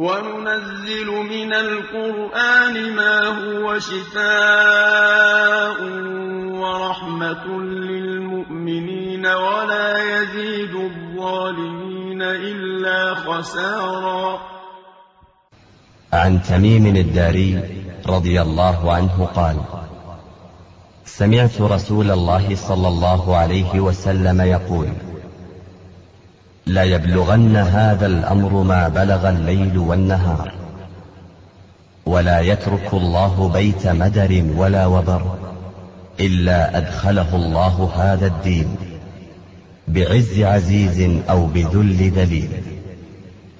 وننزل من القرآن ما هو شفاء ورحمة للمؤمنين ولا يزيد الظالمين إلا خسارا. عن تميم الداري رضي الله عنه قال سمعت رسول الله صلى الله عليه وسلم يقول لا يبلغن هذا الأمر ما بلغ الليل والنهار ولا يترك الله بيت مدر ولا وبر إلا أدخله الله هذا الدين بعز عزيز أو بذل ذليل.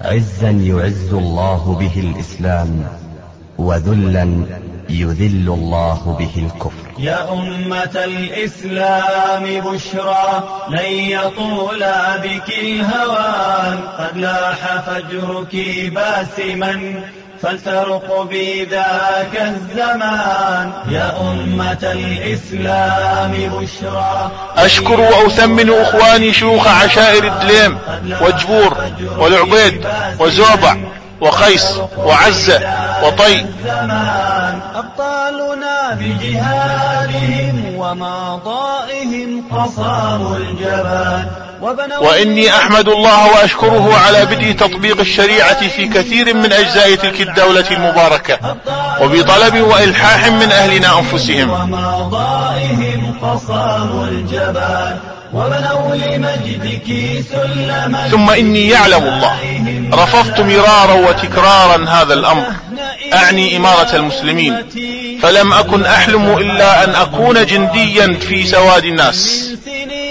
عزا يعز الله به الإسلام وذلا يذل الله به الكفر. يا أمة الإسلام بشرى لن يطول بك الهوان قد لاح فجرك باسما فلترقبي ذاك الزمان. يا أمة الإسلام بشرى أشكر وأثمن إخواني شيوخ عشائر الدليم وجبور والعبيد وزوبع وقيس وعزة وطي. أبطالنا بجهادهم وماضائهم قصاموا الجبان وإني أحمد الله وأشكره على بدء تطبيق الشريعة في كثير من أجزاء تلك الدولة المباركة وبطلب وإلحاح من أهلنا أنفسهم. الجبان وبنوا لمجدك سلما ثم إني يعلم الله. رفضت مرارا وتكرارا هذا الأمر. أعني إمارة المسلمين. فلم أكن أحلم إلا أن أكون جنديا في سواد الناس.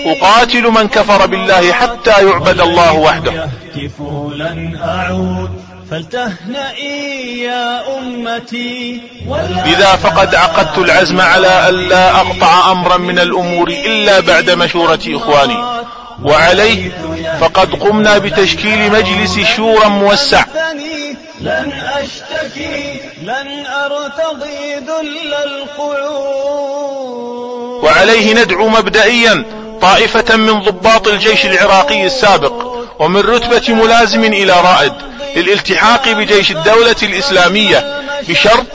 أقاتل من كفر بالله حتى يعبد الله وحده. فلتهنئي يا أمتي. إذا فقد عقدت العزم على ألا أقطع أمرا من الأمور إلا بعد مشورة إخواني. وعليه فقد قمنا بتشكيل مجلس شورى موسع. لن أشتكي لن أرتضي ذل القعود. وعليه ندعو مبدئيا طائفة من ضباط الجيش العراقي السابق ومن رتبة ملازم إلى رائد. للالتحاق بجيش الدولة الإسلامية بشرط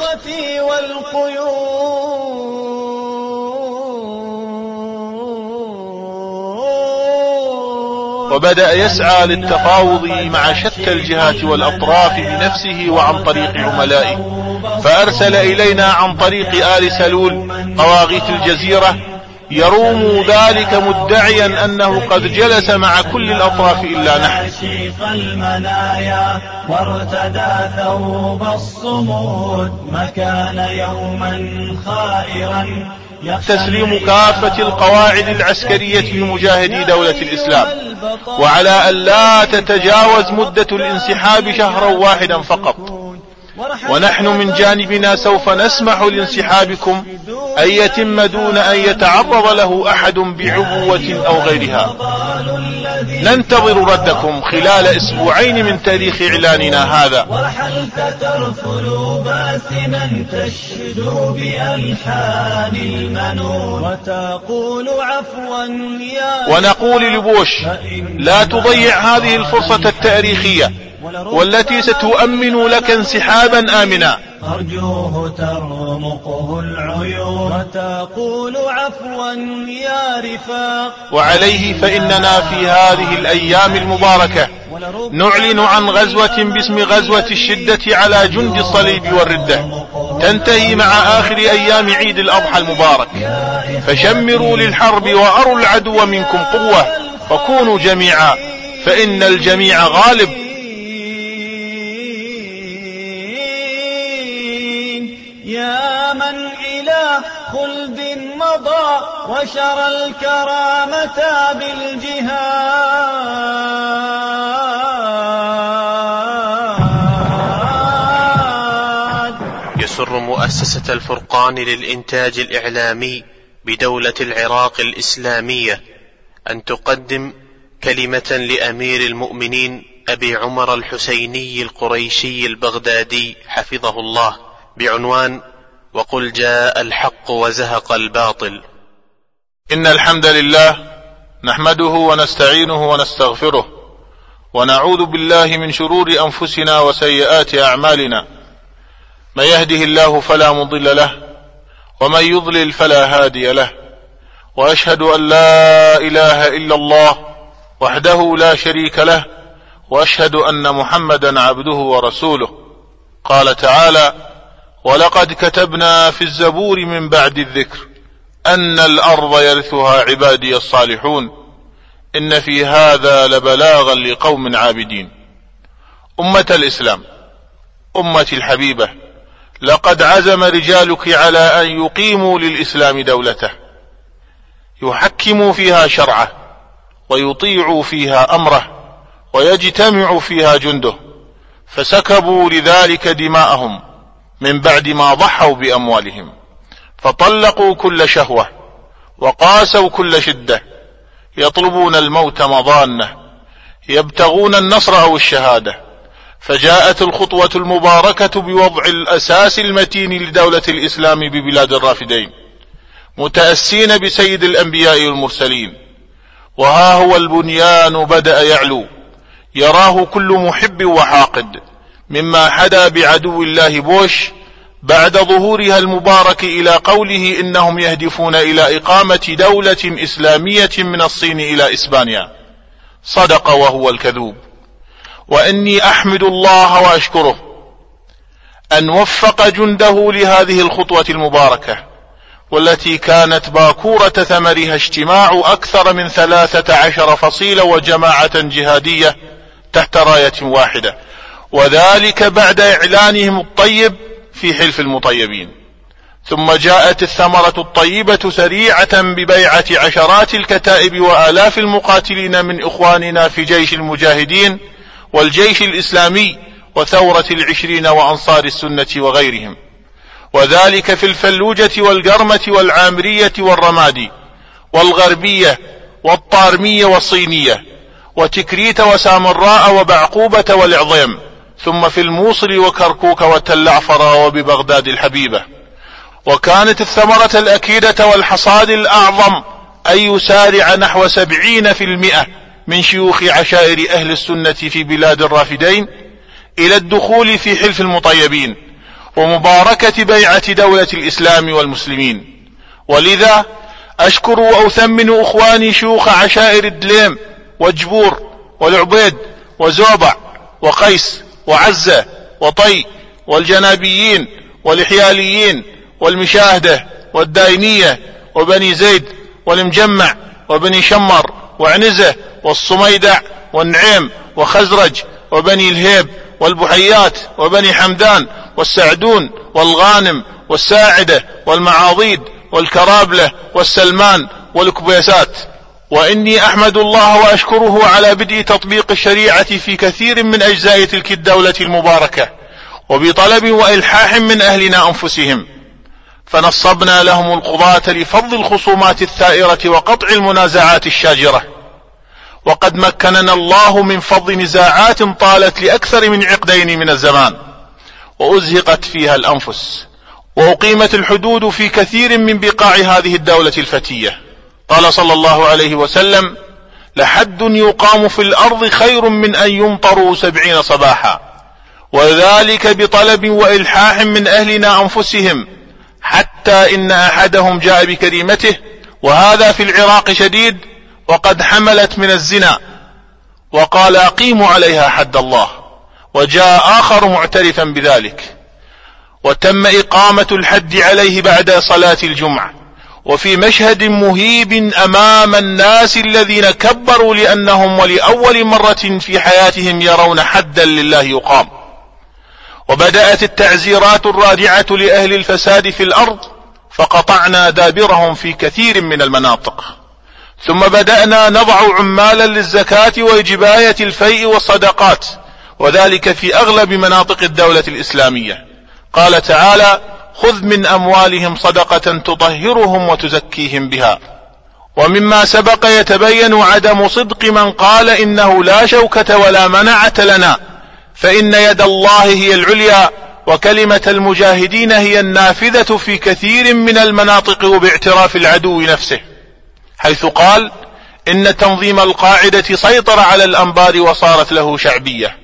وبدأ يسعى للتفاوض مع شتى الجهات والأطراف بنفسه وعن طريق عملائه فأرسل إلينا عن طريق آل سلول قواغيت الجزيرة يروم ذلك مدعيا أنه قد جلس مع كل الأطراف إلا نحن. شيق المنايا وارتدى ثوب الصمود ما كان يوما خائرا تسليم كافة القواعد العسكرية لمجاهدي دولة الإسلام. وعلى أن لا تتجاوز مدة الانسحاب شهرا واحدا فقط. ونحن من جانبنا سوف نسمح لانسحابكم. أن يتم دون أن يتعرض له أحد بعبوة أو غيرها. ننتظر ردكم خلال أسبوعين من تاريخ إعلاننا هذا. ورحلت ترفل باسما تشدو بألحان المنون. وتقول عفوا يا ونقول لبوش لا تضيع هذه الفرصة التاريخية. والتي ستؤمن لك انسحابا آمنا. أرجوه ترمقه العيون. وتقول عفوا يا رفاق. وعليه فإننا في هذه الأيام المباركة نعلن عن غزوة باسم غزوة الشدة على جند الصليب والردة. تنتهي مع آخر أيام عيد الأضحى المبارك. فشمروا للحرب وأروا العدو منكم قوة. وكونوا جميعا. فإن الجميع غالب. يا من إلى خلد مضى وشرى الكرامة بالجهاد. تسر مؤسسة الفرقان للإنتاج الإعلامي بدولة العراق الإسلامية أن تقدم كلمة لأمير المؤمنين أبي عمر الحسيني القريشي البغدادي حفظه الله. بعنوان وقل جاء الحق وزهق الباطل. إن الحمد لله نحمده ونستعينه ونستغفره ونعوذ بالله من شرور أنفسنا وسيئات أعمالنا. من يهده الله فلا مضل له ومن يضلل فلا هادي له. وأشهد أن لا إله إلا الله وحده لا شريك له وأشهد أن محمدا عبده ورسوله. قال تعالى ولقد كتبنا في الزبور من بعد الذكر أن الأرض يرثها عبادي الصالحون إن في هذا لبلاغا لقوم عابدين. أمة الإسلام امتي الحبيبة لقد عزم رجالك على أن يقيموا للإسلام دولته. يحكموا فيها شرعه ويطيعوا فيها أمره ويجتمع فيها جنده فسكبوا لذلك دماءهم. من بعد ما ضحوا بأموالهم فطلقوا كل شهوة وقاسوا كل شدة يطلبون الموت مضانة يبتغون النصر أو الشهادة فجاءت الخطوة المباركة بوضع الأساس المتين لدولة الإسلام ببلاد الرافدين متأسين بسيد الأنبياء والمرسلين وها هو البنيان بدأ يعلو يراه كل محب وحاقد. مما حدا بعدو الله بوش بعد ظهورها المبارك إلى قوله إنهم يهدفون إلى إقامة دولة إسلامية من الصين إلى إسبانيا. صدق وهو الكذوب. وإني أحمد الله وأشكره أن وفق جنده لهذه الخطوة المباركة والتي كانت باكورة ثمرها اجتماع أكثر من ثلاثة عشر فصيله وجماعة جهادية تحت راية واحدة. وذلك بعد إعلانهم الطيب في حلف المطيبين. ثم جاءت الثمرة الطيبة سريعة ببيعة عشرات الكتائب وآلاف المقاتلين من إخواننا في جيش المجاهدين والجيش الإسلامي وثورة العشرين وأنصار السنة وغيرهم. وذلك في الفلوجة والقرمة والعامرية والرمادي والغربية والطارمية والصينية وتكريت وسامراء وبعقوبة والعظيم. ثم في الموصل وكركوك وتل عفر وببغداد الحبيبة. وكانت الثمرة الأكيدة والحصاد الأعظم أن يسارع نحو سبعين في المئة من شيوخ عشائر أهل السنة في بلاد الرافدين إلى الدخول في حلف المطيبين ومباركة بيعة دولة الإسلام والمسلمين. ولذا أشكر وأثمن أخواني شيوخ عشائر الدليم وجبور والعبيد وزوبع وقيس وعزة وطي والجنابيين والإحياليين والمشاهدة والداينية وبني زيد والمجمع وبني شمر وعنزة والصميدع والنعيم وخزرج وبني الهيب والبحيات وبني حمدان والسعدون والغانم والساعدة والمعاضيد والكرابلة والسلمان والكبيسات. وإني أحمد الله وأشكره على بدء تطبيق الشريعة في كثير من أجزاء تلك الدولة المباركة وبطلب وإلحاح من أهلنا أنفسهم. فنصبنا لهم القضاة لفض الخصومات الثائرة وقطع المنازعات الشاجرة. وقد مكننا الله من فض نزاعات طالت لأكثر من عقدين من الزمان وأزهقت فيها الأنفس وأقيمت الحدود في كثير من بقاع هذه الدولة الفتية. قال صلى الله عليه وسلم لحد يقام في الأرض خير من أن يمطروا سبعين صباحا. وذلك بطلب وإلحاح من أهلنا أنفسهم حتى إن أحدهم جاء بكلمته وهذا في العراق شديد وقد حملت من الزنا. وقال أقيموا عليها حد الله. وجاء آخر معترفا بذلك. وتم إقامة الحد عليه بعد صلاة الجمعة. وفي مشهد مهيب أمام الناس الذين كبروا لأنهم ولأول مرة في حياتهم يرون حدا لله يقام. وبدأت التعزيرات الرادعة لأهل الفساد في الأرض فقطعنا دابرهم في كثير من المناطق. ثم بدأنا نضع عمالا للزكاة وجباية الفيء والصدقات وذلك في أغلب مناطق الدولة الإسلامية. قال تعالى خذ من أموالهم صدقة تطهرهم وتزكيهم بها. ومما سبق يتبين عدم صدق من قال إنه لا شوكة ولا منعة لنا فإن يد الله هي العليا وكلمة المجاهدين هي النافذة في كثير من المناطق وباعتراف العدو نفسه. حيث قال إن تنظيم القاعدة سيطر على الأنبار وصارت له شعبية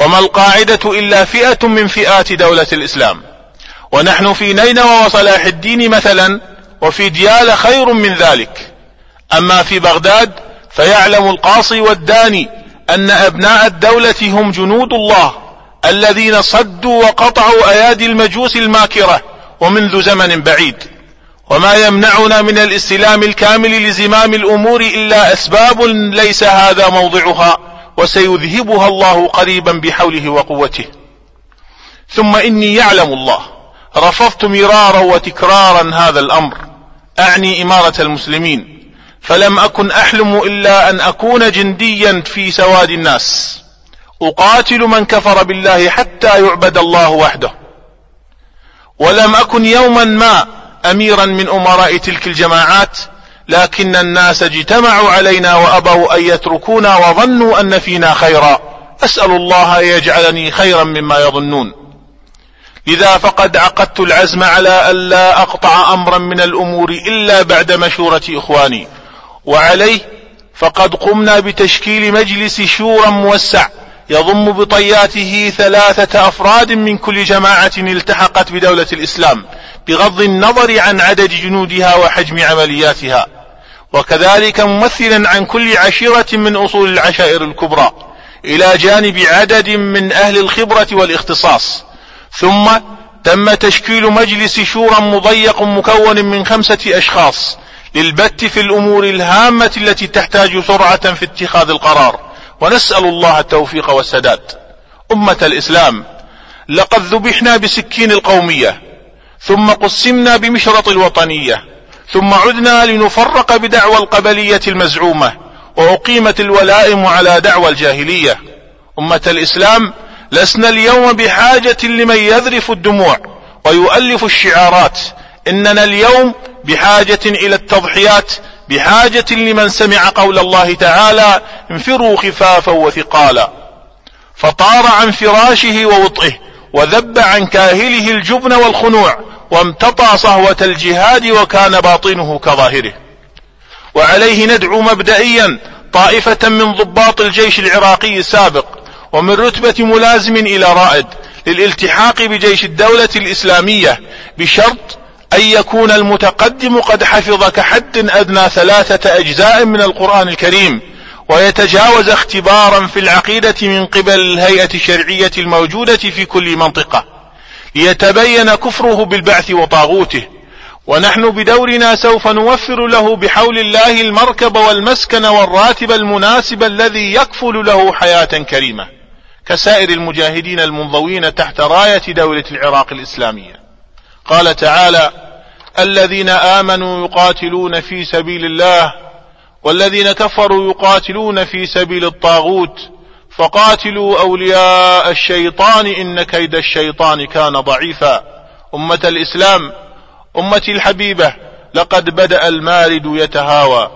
وما القاعدة إلا فئة من فئات دولة الإسلام. ونحن في نينوى وصلاح الدين مثلا وفي ديال خير من ذلك. أما في بغداد فيعلم القاصي والداني أن أبناء الدولة هم جنود الله الذين صدوا وقطعوا أيادي المجوس الماكرة ومنذ زمن بعيد. وما يمنعنا من الاستلام الكامل لزمام الأمور إلا أسباب ليس هذا موضعها وسيذهبها الله قريبا بحوله وقوته. ثم إني يعلم الله رفضت مرارا وتكرارا هذا الأمر. أعني إمارة المسلمين. فلم أكن أحلم إلا أن أكون جنديا في سواد الناس. أقاتل من كفر بالله حتى يعبد الله وحده. ولم أكن يوما ما أميرا من أمراء تلك الجماعات لكن الناس اجتمعوا علينا وأبوا أن يتركونا وظنوا أن فينا خيرا. أسأل الله أن يجعلني خيرا مما يظنون. لذا فقد عقدت العزم على ألا أقطع أمرا من الأمور إلا بعد مشورة إخواني. وعليه فقد قمنا بتشكيل مجلس شورى موسع يضم بطياته ثلاثة أفراد من كل جماعة التحقت بدولة الإسلام بغض النظر عن عدد جنودها وحجم عملياتها. وكذلك ممثلا عن كل عشيرة من أصول العشائر الكبرى إلى جانب عدد من أهل الخبرة والاختصاص. ثم تم تشكيل مجلس شورى مضيق مكون من خمسة أشخاص للبت في الأمور الهامة التي تحتاج سرعة في اتخاذ القرار. ونسأل الله التوفيق والسداد. أمة الإسلام لقد ذبحنا بسكين القومية ثم قسمنا بمشرط الوطنية ثم عدنا لنفرق بدعوى القبلية المزعومة وأقيمت الولائم على دعوى الجاهلية. أمة الإسلام لسنا اليوم بحاجة لمن يذرف الدموع ويؤلف الشعارات. إننا اليوم بحاجة إلى التضحيات بحاجة لمن سمع قول الله تعالى انفروا خفافا وثقالا. فطار عن فراشه ووطئه وذب عن كاهله الجبن والخنوع وامتطى صهوة الجهاد وكان باطنه كظاهره. وعليه ندعو مبدئيا طائفة من ضباط الجيش العراقي السابق ومن رتبة ملازم إلى رائد للالتحاق بجيش الدولة الإسلامية بشرط أن يكون المتقدم قد حفظ كحد أدنى ثلاثة أجزاء من القرآن الكريم ويتجاوز اختبارا في العقيدة من قبل الهيئة الشرعية الموجودة في كل منطقة. ليتبين كفره بالبعث وطاغوته. ونحن بدورنا سوف نوفر له بحول الله المركب والمسكن والراتب المناسب الذي يكفل له حياة كريمة. كسائر المجاهدين المنضوين تحت راية دولة العراق الإسلامية. قال تعالى الذين آمنوا يقاتلون في سبيل الله والذين كفروا يقاتلون في سبيل الطاغوت فقاتلوا أولياء الشيطان إن كيد الشيطان كان ضعيفا. أمة الإسلام أمتي الحبيبة لقد بدأ المارد يتهاوى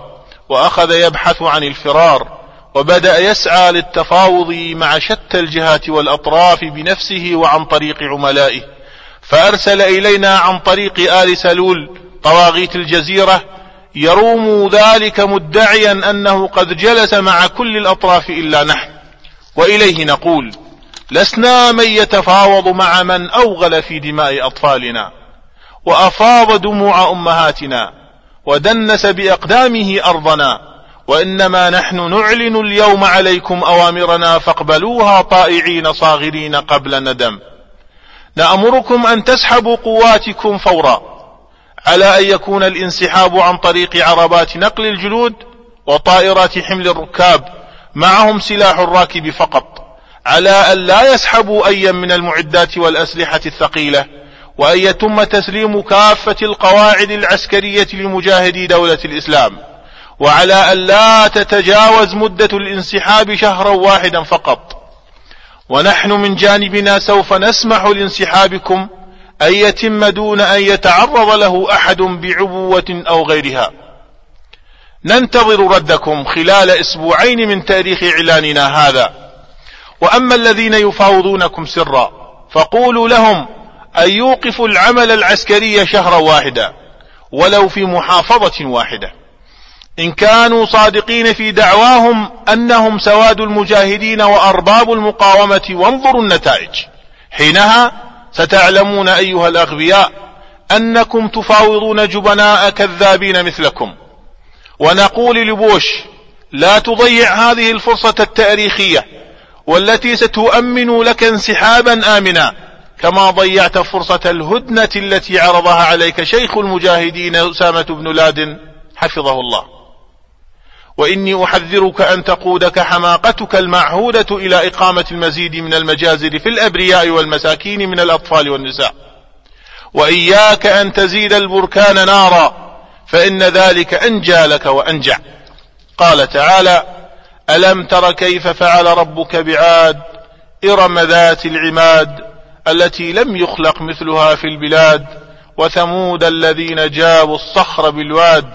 وأخذ يبحث عن الفرار. وبدأ يسعى للتفاوض مع شتى الجهات والأطراف بنفسه وعن طريق عملائه. فأرسل إلينا عن طريق آل سلول طواغيت الجزيرة يروم ذلك مدعيا أنه قد جلس مع كل الأطراف إلا نحن. وإليه نقول لسنا من يتفاوض مع من أوغل في دماء أطفالنا وأفاض دموع أمهاتنا ودنس بأقدامه أرضنا وإنما نحن نعلن اليوم عليكم أوامرنا فاقبلوها طائعين صاغرين قبل ندم. نأمركم أن تسحبوا قواتكم فورا. على أن يكون الانسحاب عن طريق عربات نقل الجلود وطائرات حمل الركاب معهم سلاح الراكب فقط. على أن لا يسحبوا أيا من المعدات والأسلحة الثقيلة. وأن يتم تسليم كافة القواعد العسكرية لمجاهدي دولة الإسلام. وعلى أن لا تتجاوز مدة الانسحاب شهرا واحدا فقط. ونحن من جانبنا سوف نسمح لانسحابكم أن يتم دون أن يتعرض له أحد بعبوة أو غيرها. ننتظر ردكم خلال أسبوعين من تاريخ إعلاننا هذا. وأما الذين يفاوضونكم سرا فقولوا لهم أن يوقفوا العمل العسكري شهرا واحدا ولو في محافظة واحدة. إن كانوا صادقين في دعواهم أنهم سواد المجاهدين وأرباب المقاومة وانظروا النتائج. حينها ستعلمون أيها الأغبياء أنكم تفاوضون جبناء كذابين مثلكم. ونقول لبوش لا تضيع هذه الفرصة التاريخية والتي ستؤمن لك انسحابا آمنا كما ضيعت فرصة الهدنة التي عرضها عليك شيخ المجاهدين أسامة بن لادن حفظه الله. وإني أحذرك أن تقودك حماقتك المعهودة إلى إقامة المزيد من المجازر في الأبرياء والمساكين من الأطفال والنساء. وإياك أن تزيد البركان نارا فإن ذلك أنجى لك وأنجع. قال تعالى ألم تر كيف فعل ربك بعاد إرم ذات العماد التي لم يخلق مثلها في البلاد وثمود الذين جابوا الصخر بالواد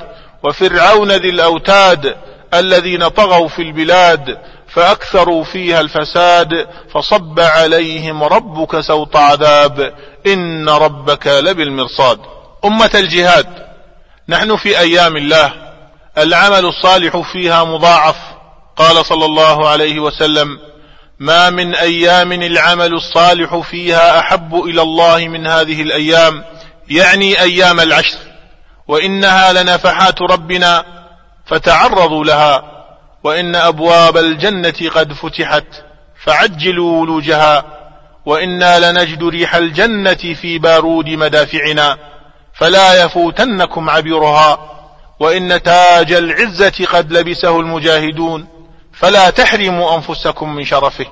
وفرعون ذي الأوتاد الذين طغوا في البلاد فأكثروا فيها الفساد فصب عليهم ربك سوط عذاب. إن ربك لبالمرصاد. أمة الجهاد نحن في أيام الله. العمل الصالح فيها مضاعف. قال صلى الله عليه وسلم ما من أيام العمل الصالح فيها أحب إلى الله من هذه الأيام يعني أيام العشر. وإنها لنفحات ربنا فتعرضوا لها وإن أبواب الجنة قد فتحت فعجلوا ولوجها وإنا لنجد ريح الجنة في بارود مدافعنا فلا يفوتنكم عبرها وإن تاج العزة قد لبسه المجاهدون فلا تحرموا أنفسكم من شرفه.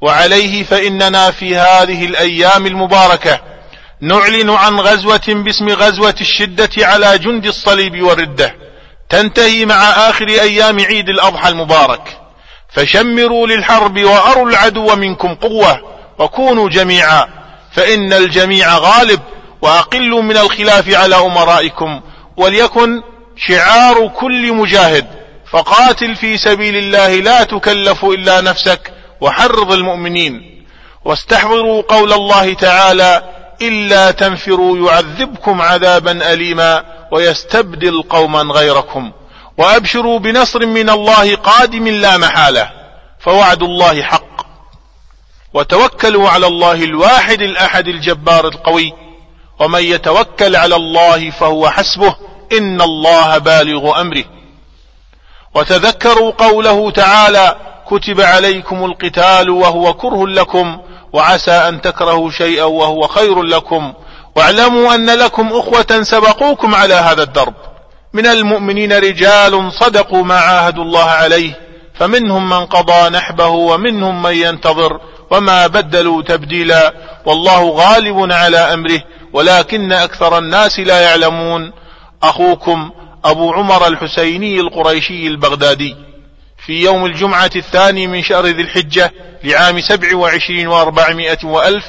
وعليه فإننا في هذه الأيام المباركة نعلن عن غزوة باسم غزوة الشدة على جند الصليب والردة. تنتهي مع آخر أيام عيد الأضحى المبارك. فشمروا للحرب وأروا العدو منكم قوة وكونوا جميعا. فإن الجميع غالب وأقلوا من الخلاف على أمرائكم. وليكن شعار كل مجاهد. فقاتل في سبيل الله لا تكلف إلا نفسك وحرض المؤمنين. واستحضروا قول الله تعالى إلا تنفروا يعذبكم عذابا أليما ويستبدل قوما غيركم. وأبشروا بنصر من الله قادم لا محالة فوعد الله حق. وتوكلوا على الله الواحد الأحد الجبار القوي. ومن يتوكل على الله فهو حسبه إن الله بالغ أمره. وتذكروا قوله تعالى كتب عليكم القتال وهو كره لكم وعسى أن تكرهوا شيئا وهو خير لكم. واعلموا أن لكم أخوة سبقوكم على هذا الدرب. من المؤمنين رجال صدقوا ما عاهدوا الله عليه فمنهم من قضى نحبه ومنهم من ينتظر وما بدلوا تبديلا. والله غالب على أمره ولكن أكثر الناس لا يعلمون. أخوكم أبو عمر الحسيني القريشي البغدادي. في يوم الجمعة الثاني من شهر ذي الحجة لعام سبع وعشرين وأربعمائة وألف